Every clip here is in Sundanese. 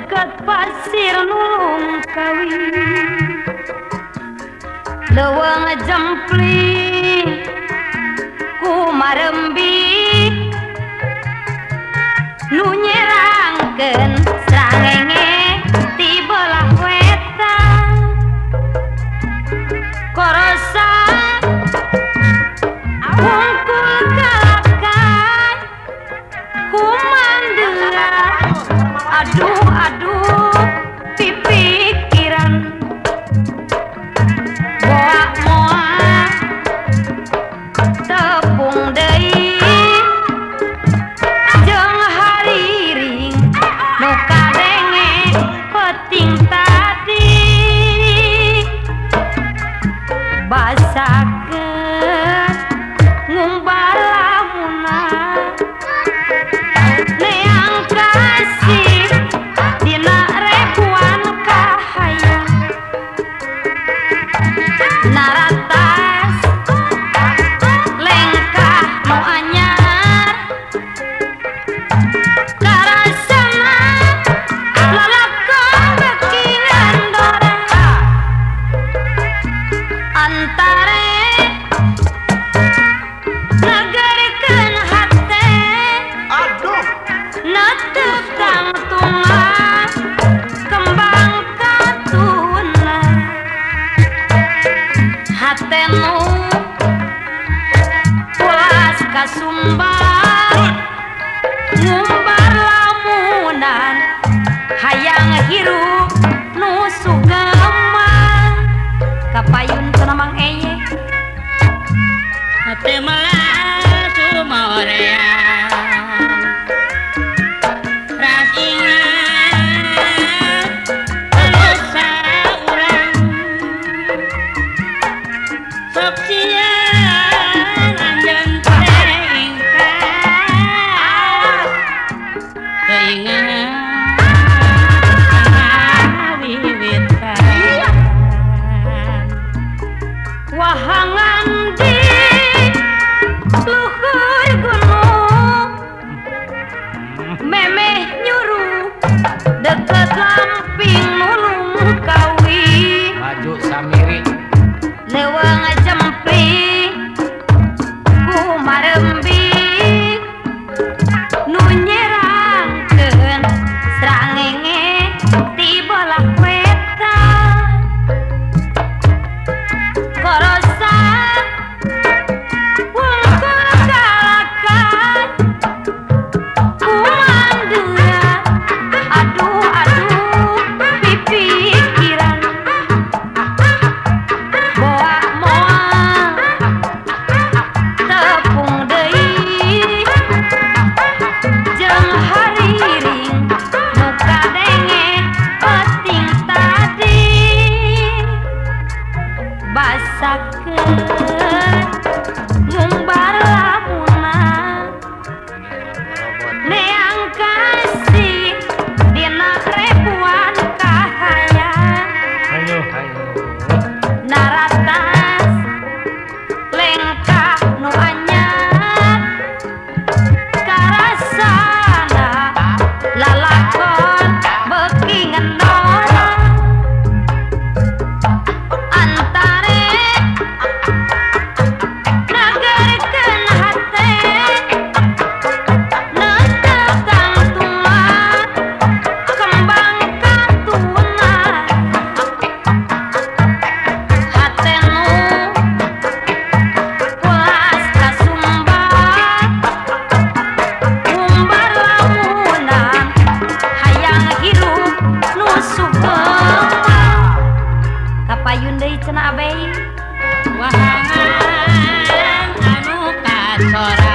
Dekat pasir nulung kawi Lewang jempling Ku marembi basah thought I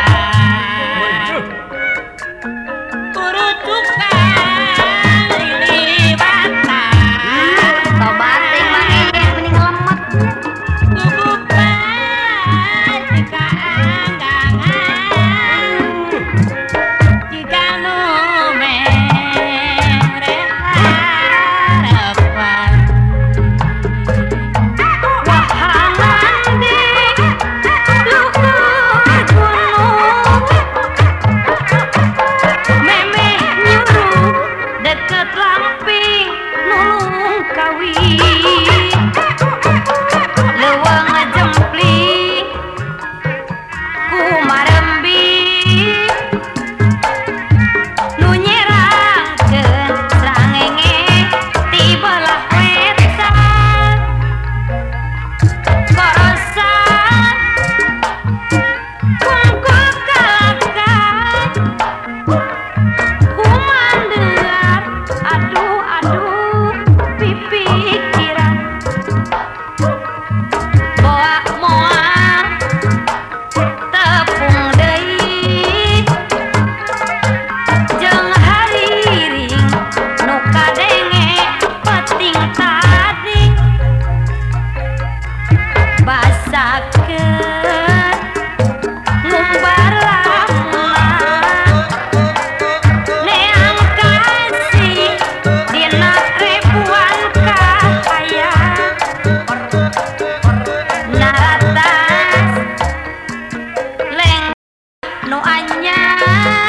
Uh -huh. Ah.